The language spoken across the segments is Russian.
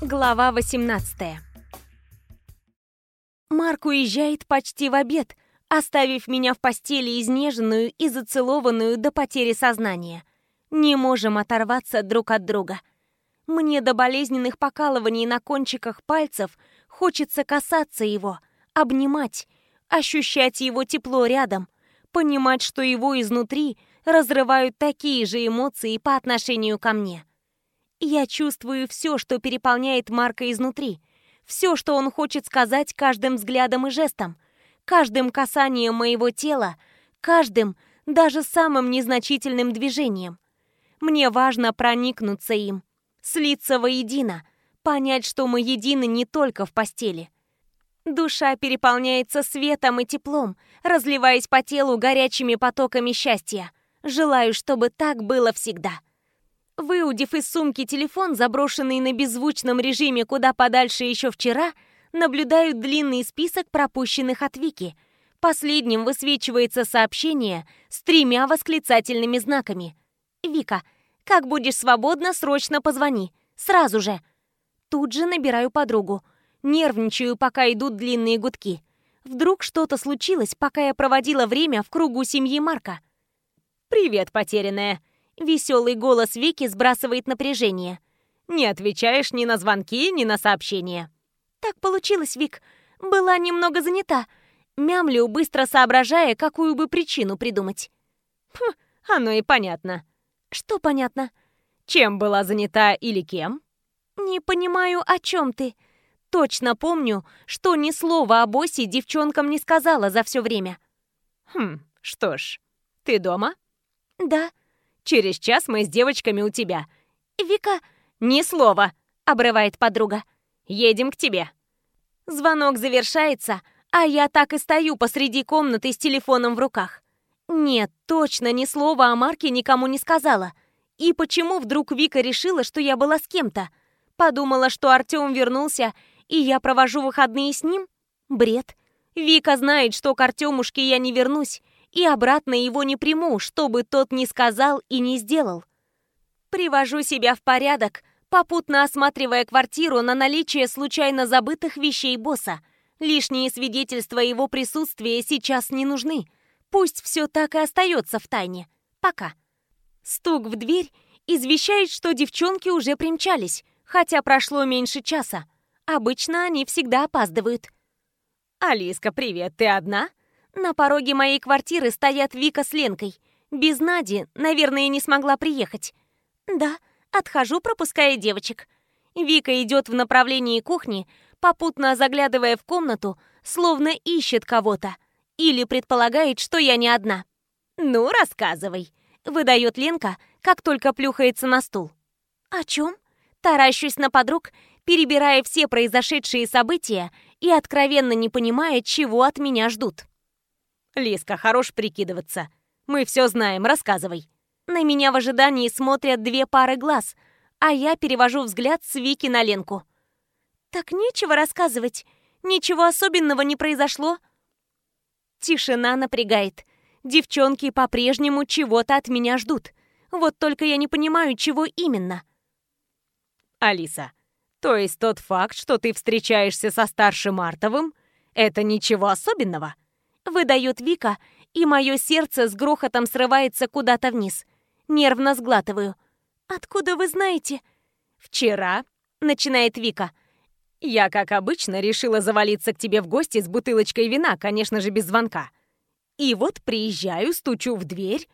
Глава 18 Марк уезжает почти в обед, оставив меня в постели изнеженную и зацелованную до потери сознания. Не можем оторваться друг от друга. Мне до болезненных покалываний на кончиках пальцев хочется касаться его, обнимать, ощущать его тепло рядом, понимать, что его изнутри разрывают такие же эмоции по отношению ко мне. Я чувствую все, что переполняет Марка изнутри. Все, что он хочет сказать каждым взглядом и жестом, каждым касанием моего тела, каждым, даже самым незначительным движением. Мне важно проникнуться им, слиться воедино, понять, что мы едины не только в постели. Душа переполняется светом и теплом, разливаясь по телу горячими потоками счастья. Желаю, чтобы так было всегда. Выудив из сумки телефон, заброшенный на беззвучном режиме куда подальше еще вчера, наблюдаю длинный список пропущенных от Вики. Последним высвечивается сообщение с тремя восклицательными знаками. «Вика, как будешь свободна, срочно позвони. Сразу же!» Тут же набираю подругу. Нервничаю, пока идут длинные гудки. Вдруг что-то случилось, пока я проводила время в кругу семьи Марка. «Привет, потерянная!» Веселый голос Вики сбрасывает напряжение. «Не отвечаешь ни на звонки, ни на сообщения». «Так получилось, Вик. Была немного занята. Мямлю, быстро соображая, какую бы причину придумать». «Хм, оно и понятно». «Что понятно?» «Чем была занята или кем?» «Не понимаю, о чем ты. Точно помню, что ни слова об оси девчонкам не сказала за все время». «Хм, что ж, ты дома?» «Да». Через час мы с девочками у тебя». «Вика...» «Ни слова», — обрывает подруга. «Едем к тебе». Звонок завершается, а я так и стою посреди комнаты с телефоном в руках. Нет, точно ни слова о Марке никому не сказала. И почему вдруг Вика решила, что я была с кем-то? Подумала, что Артём вернулся, и я провожу выходные с ним? Бред. Вика знает, что к Артёмушке я не вернусь, и обратно его не приму, что бы тот ни сказал и не сделал. Привожу себя в порядок, попутно осматривая квартиру на наличие случайно забытых вещей босса. Лишние свидетельства его присутствия сейчас не нужны. Пусть все так и остается в тайне. Пока. Стук в дверь извещает, что девчонки уже примчались, хотя прошло меньше часа. Обычно они всегда опаздывают. «Алиска, привет, ты одна?» На пороге моей квартиры стоят Вика с Ленкой. Без Нади, наверное, не смогла приехать. Да, отхожу, пропуская девочек. Вика идет в направлении кухни, попутно заглядывая в комнату, словно ищет кого-то. Или предполагает, что я не одна. «Ну, рассказывай», — выдает Ленка, как только плюхается на стул. «О чем?» Таращусь на подруг, перебирая все произошедшие события и откровенно не понимая, чего от меня ждут. «Лиска, хорош прикидываться. Мы все знаем, рассказывай». На меня в ожидании смотрят две пары глаз, а я перевожу взгляд с Вики на Ленку. «Так нечего рассказывать. Ничего особенного не произошло». Тишина напрягает. Девчонки по-прежнему чего-то от меня ждут. Вот только я не понимаю, чего именно. Алиса, то есть тот факт, что ты встречаешься со старшим Мартовым, это ничего особенного? Выдает Вика, и мое сердце с грохотом срывается куда-то вниз. Нервно сглатываю. «Откуда вы знаете?» «Вчера», — начинает Вика. «Я, как обычно, решила завалиться к тебе в гости с бутылочкой вина, конечно же, без звонка. И вот приезжаю, стучу в дверь,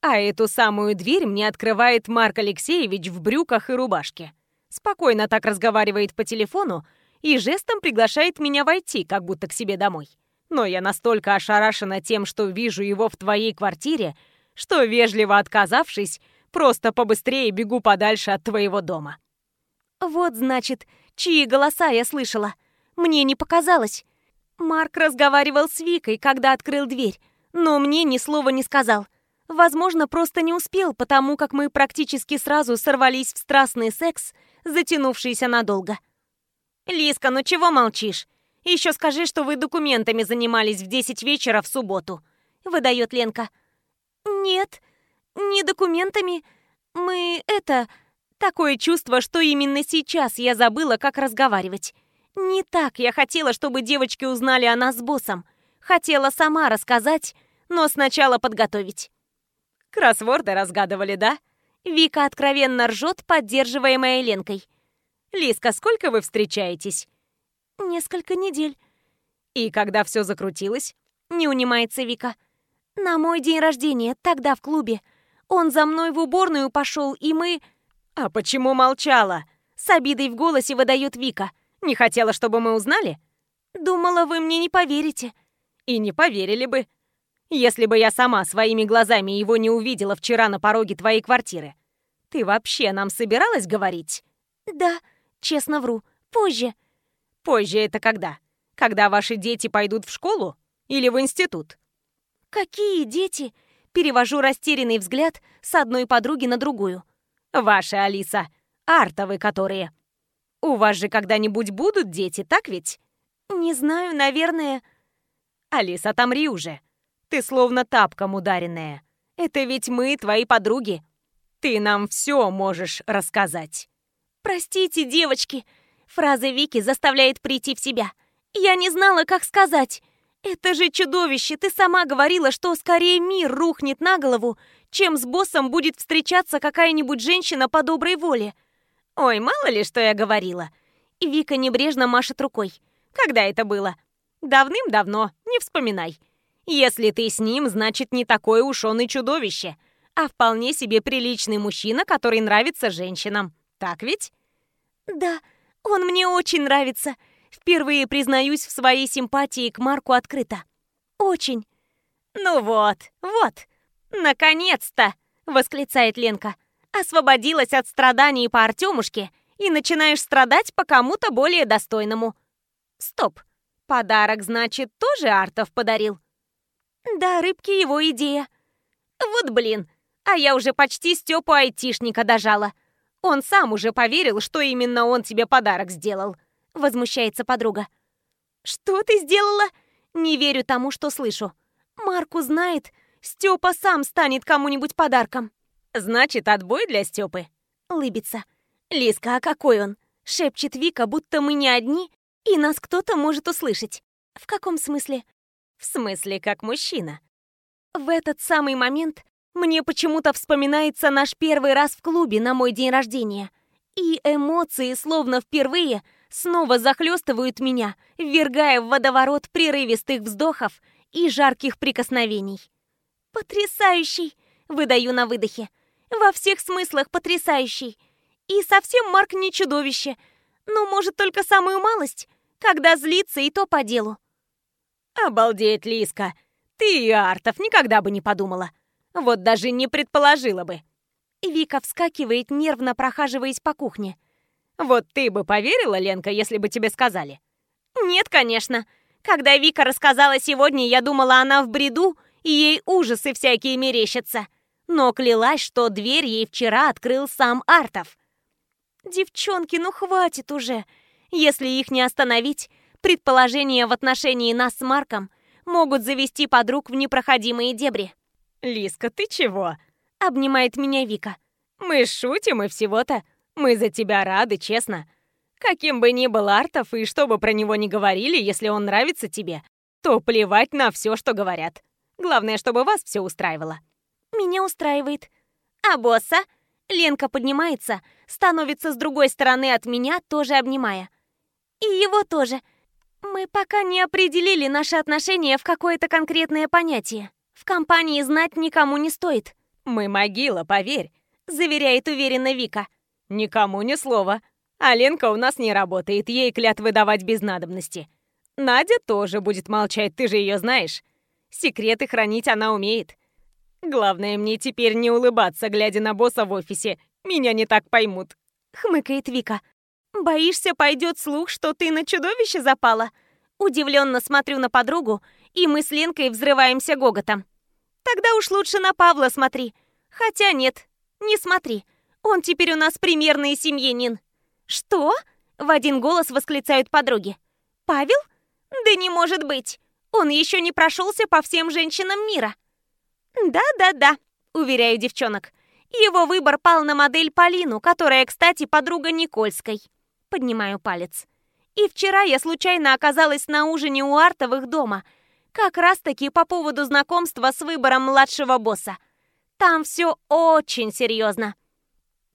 а эту самую дверь мне открывает Марк Алексеевич в брюках и рубашке. Спокойно так разговаривает по телефону и жестом приглашает меня войти, как будто к себе домой но я настолько ошарашена тем, что вижу его в твоей квартире, что, вежливо отказавшись, просто побыстрее бегу подальше от твоего дома». «Вот, значит, чьи голоса я слышала. Мне не показалось. Марк разговаривал с Викой, когда открыл дверь, но мне ни слова не сказал. Возможно, просто не успел, потому как мы практически сразу сорвались в страстный секс, затянувшийся надолго». «Лиска, ну чего молчишь? Еще скажи, что вы документами занимались в 10 вечера в субботу», — выдает Ленка. «Нет, не документами. Мы это... Такое чувство, что именно сейчас я забыла, как разговаривать. Не так я хотела, чтобы девочки узнали о нас с боссом. Хотела сама рассказать, но сначала подготовить. Кроссворды разгадывали, да? Вика откровенно ржет, поддерживаемая Ленкой. Лиска, сколько вы встречаетесь? Несколько недель. И когда все закрутилось? Не унимается Вика. На мой день рождения, тогда в клубе. Он за мной в уборную пошел, и мы... А почему молчала? С обидой в голосе выдает Вика. Не хотела, чтобы мы узнали? Думала, вы мне не поверите. И не поверили бы. Если бы я сама своими глазами его не увидела вчера на пороге твоей квартиры. Ты вообще нам собиралась говорить? Да, честно вру. Позже. Позже это когда? Когда ваши дети пойдут в школу или в институт? Какие дети? Перевожу растерянный взгляд с одной подруги на другую. Ваши, Алиса. Артовы которые. У вас же когда-нибудь будут дети, так ведь? Не знаю, наверное. Алиса, отомри уже. Ты словно тапком ударенная. Это ведь мы, твои подруги. Ты нам все можешь рассказать. Простите, девочки. Фраза Вики заставляет прийти в себя. Я не знала, как сказать. Это же чудовище. Ты сама говорила, что скорее мир рухнет на голову, чем с боссом будет встречаться какая-нибудь женщина по доброй воле. Ой, мало ли, что я говорила. И Вика небрежно машет рукой. Когда это было? Давным-давно, не вспоминай. Если ты с ним, значит, не такое уж он и чудовище, а вполне себе приличный мужчина, который нравится женщинам. Так ведь? Да, он мне очень нравится. Впервые признаюсь в своей симпатии к Марку открыто. Очень. Ну вот, вот. Наконец-то, восклицает Ленка освободилась от страданий по Артемушке и начинаешь страдать по кому-то более достойному. Стоп, подарок, значит, тоже Артов подарил? Да, рыбки его идея. Вот блин, а я уже почти Степу айтишника дожала. Он сам уже поверил, что именно он тебе подарок сделал. Возмущается подруга. Что ты сделала? Не верю тому, что слышу. Марку знает, Степа сам станет кому-нибудь подарком. Значит, отбой для Степы. Лыбится. Лиска, а какой он? Шепчет Вика, будто мы не одни, и нас кто-то может услышать. В каком смысле? В смысле, как мужчина. В этот самый момент мне почему-то вспоминается наш первый раз в клубе на мой день рождения. И эмоции, словно впервые, снова захлестывают меня, ввергая в водоворот прерывистых вздохов и жарких прикосновений. «Потрясающий!» — выдаю на выдохе. Во всех смыслах потрясающий. И совсем Марк не чудовище. Ну, может, только самую малость, когда злится и то по делу. Обалдеть, Лиска. Ты и Артов никогда бы не подумала. Вот даже не предположила бы. Вика вскакивает, нервно прохаживаясь по кухне. Вот ты бы поверила, Ленка, если бы тебе сказали? Нет, конечно. Когда Вика рассказала сегодня, я думала, она в бреду, и ей ужасы всякие мерещатся но клялась, что дверь ей вчера открыл сам Артов. «Девчонки, ну хватит уже! Если их не остановить, предположения в отношении нас с Марком могут завести подруг в непроходимые дебри». «Лиска, ты чего?» — обнимает меня Вика. «Мы шутим и всего-то. Мы за тебя рады, честно. Каким бы ни был Артов и что бы про него ни говорили, если он нравится тебе, то плевать на все, что говорят. Главное, чтобы вас все устраивало». Меня устраивает. А босса? Ленка поднимается, становится с другой стороны от меня, тоже обнимая. И его тоже. Мы пока не определили наши отношения в какое-то конкретное понятие. В компании знать никому не стоит. Мы могила, поверь, заверяет уверенно Вика. Никому ни слова. А Ленка у нас не работает, ей клятвы давать без надобности. Надя тоже будет молчать, ты же ее знаешь. Секреты хранить она умеет. Главное мне теперь не улыбаться, глядя на босса в офисе. Меня не так поймут. Хмыкает Вика. Боишься, пойдет слух, что ты на чудовище запала? Удивленно смотрю на подругу, и мы с Ленкой взрываемся гоготом. Тогда уж лучше на Павла смотри. Хотя нет, не смотри. Он теперь у нас примерный семьянин. Что? В один голос восклицают подруги. Павел? Да не может быть. Он еще не прошелся по всем женщинам мира. «Да-да-да», — уверяю девчонок. Его выбор пал на модель Полину, которая, кстати, подруга Никольской. Поднимаю палец. И вчера я случайно оказалась на ужине у Артовых дома. Как раз-таки по поводу знакомства с выбором младшего босса. Там все очень серьезно.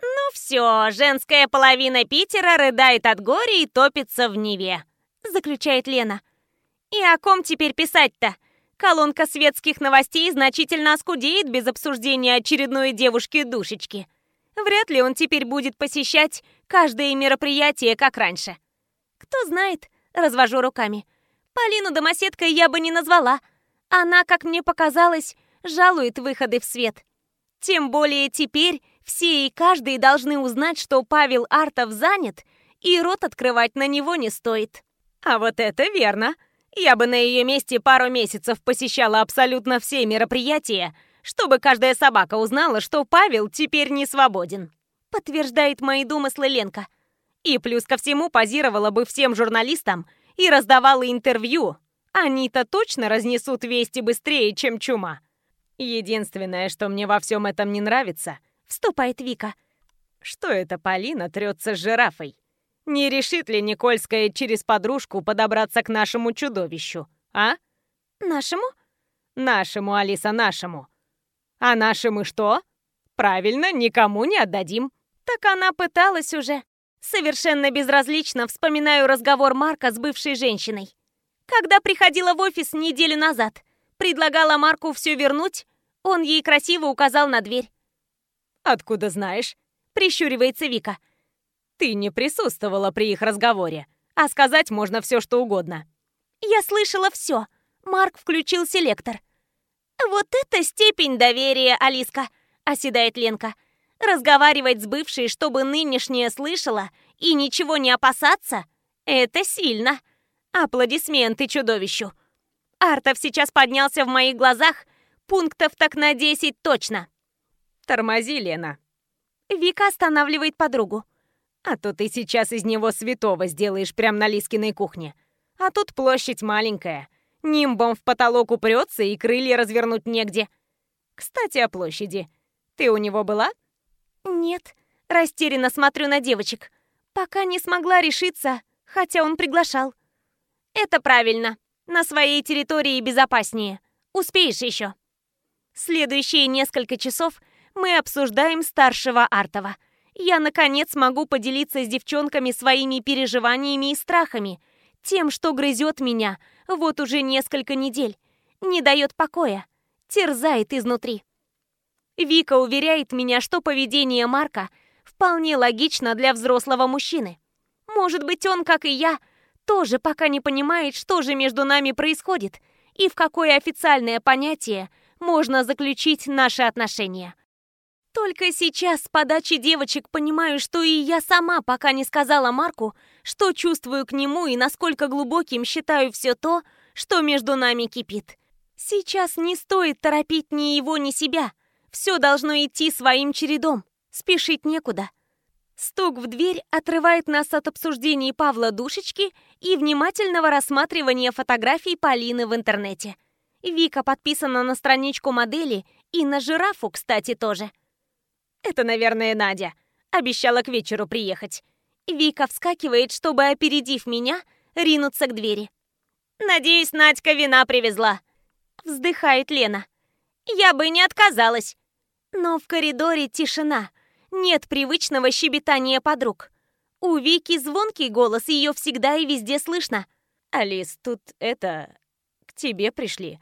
Ну все, женская половина Питера рыдает от горя и топится в Неве, заключает Лена. И о ком теперь писать-то? Колонка светских новостей значительно оскудеет без обсуждения очередной девушки-душечки. Вряд ли он теперь будет посещать каждое мероприятие, как раньше. Кто знает, развожу руками. Полину домоседкой я бы не назвала. Она, как мне показалось, жалует выходы в свет. Тем более теперь все и каждый должны узнать, что Павел Артов занят, и рот открывать на него не стоит. А вот это верно. Я бы на ее месте пару месяцев посещала абсолютно все мероприятия, чтобы каждая собака узнала, что Павел теперь не свободен. Подтверждает мои домыслы Ленка. И плюс ко всему позировала бы всем журналистам и раздавала интервью. Они-то точно разнесут вести быстрее, чем чума. Единственное, что мне во всем этом не нравится, вступает Вика. Что это Полина трется с жирафой? Не решит ли Никольская через подружку подобраться к нашему чудовищу, а? Нашему? Нашему, Алиса, нашему. А наши мы что? Правильно, никому не отдадим. Так она пыталась уже. Совершенно безразлично вспоминаю разговор Марка с бывшей женщиной. Когда приходила в офис неделю назад, предлагала Марку все вернуть, он ей красиво указал на дверь. «Откуда знаешь?» — прищуривается Вика. Ты не присутствовала при их разговоре, а сказать можно все, что угодно. Я слышала все. Марк включил селектор. Вот это степень доверия, Алиска, оседает Ленка. Разговаривать с бывшей, чтобы нынешняя слышала, и ничего не опасаться — это сильно. Аплодисменты чудовищу. Артов сейчас поднялся в моих глазах, пунктов так на 10 точно. Тормози, Лена. Вика останавливает подругу. А то ты сейчас из него святого сделаешь прямо на Лискиной кухне. А тут площадь маленькая. Нимбом в потолок упрется и крылья развернуть негде. Кстати, о площади. Ты у него была? Нет. Растерянно смотрю на девочек. Пока не смогла решиться, хотя он приглашал. Это правильно. На своей территории безопаснее. Успеешь еще. Следующие несколько часов мы обсуждаем старшего Артова — я, наконец, могу поделиться с девчонками своими переживаниями и страхами, тем, что грызет меня вот уже несколько недель, не дает покоя, терзает изнутри. Вика уверяет меня, что поведение Марка вполне логично для взрослого мужчины. Может быть, он, как и я, тоже пока не понимает, что же между нами происходит и в какое официальное понятие можно заключить наши отношения. Только сейчас с подачи девочек понимаю, что и я сама пока не сказала Марку, что чувствую к нему и насколько глубоким считаю все то, что между нами кипит. Сейчас не стоит торопить ни его, ни себя. Все должно идти своим чередом. Спешить некуда. Стук в дверь отрывает нас от обсуждений Павла Душечки и внимательного рассматривания фотографий Полины в интернете. Вика подписана на страничку модели и на жирафу, кстати, тоже. Это, наверное, Надя. Обещала к вечеру приехать. Вика вскакивает, чтобы, опередив меня, ринуться к двери. «Надеюсь, Надька вина привезла», — вздыхает Лена. «Я бы не отказалась». Но в коридоре тишина. Нет привычного щебетания подруг. У Вики звонкий голос, ее всегда и везде слышно. «Алис, тут это... к тебе пришли».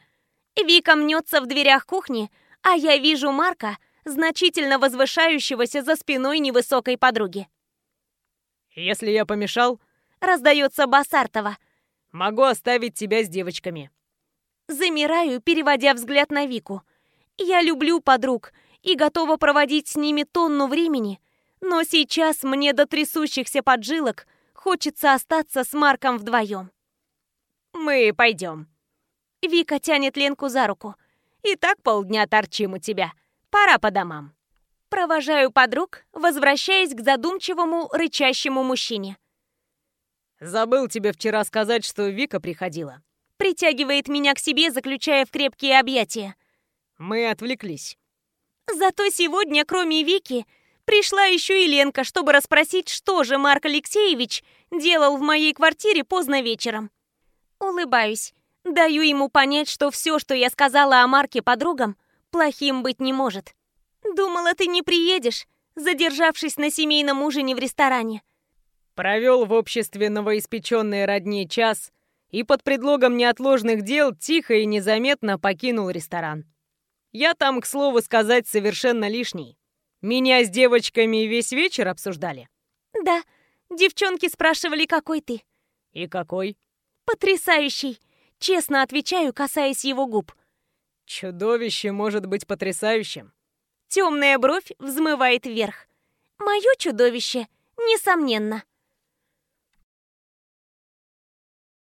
Вика мнется в дверях кухни, а я вижу Марка — значительно возвышающегося за спиной невысокой подруги. «Если я помешал...» — раздается Басартова. «Могу оставить тебя с девочками». Замираю, переводя взгляд на Вику. Я люблю подруг и готова проводить с ними тонну времени, но сейчас мне до трясущихся поджилок хочется остаться с Марком вдвоем. «Мы пойдем». Вика тянет Ленку за руку. «И так полдня торчим у тебя. Пора по домам. Провожаю подруг, возвращаясь к задумчивому, рычащему мужчине. Забыл тебе вчера сказать, что Вика приходила. Притягивает меня к себе, заключая в крепкие объятия. Мы отвлеклись. Зато сегодня, кроме Вики, пришла еще и Ленка, чтобы расспросить, что же Марк Алексеевич делал в моей квартире поздно вечером. Улыбаюсь. Даю ему понять, что все, что я сказала о Марке подругам, плохим быть не может. Думала, ты не приедешь, задержавшись на семейном ужине в ресторане. Провел в обществе новоиспеченной родни час и под предлогом неотложных дел тихо и незаметно покинул ресторан. Я там, к слову сказать, совершенно лишний. Меня с девочками весь вечер обсуждали? Да, девчонки спрашивали, какой ты. И какой? Потрясающий. Честно отвечаю, касаясь его губ. Чудовище может быть потрясающим. Темная бровь взмывает вверх. Мое чудовище, несомненно.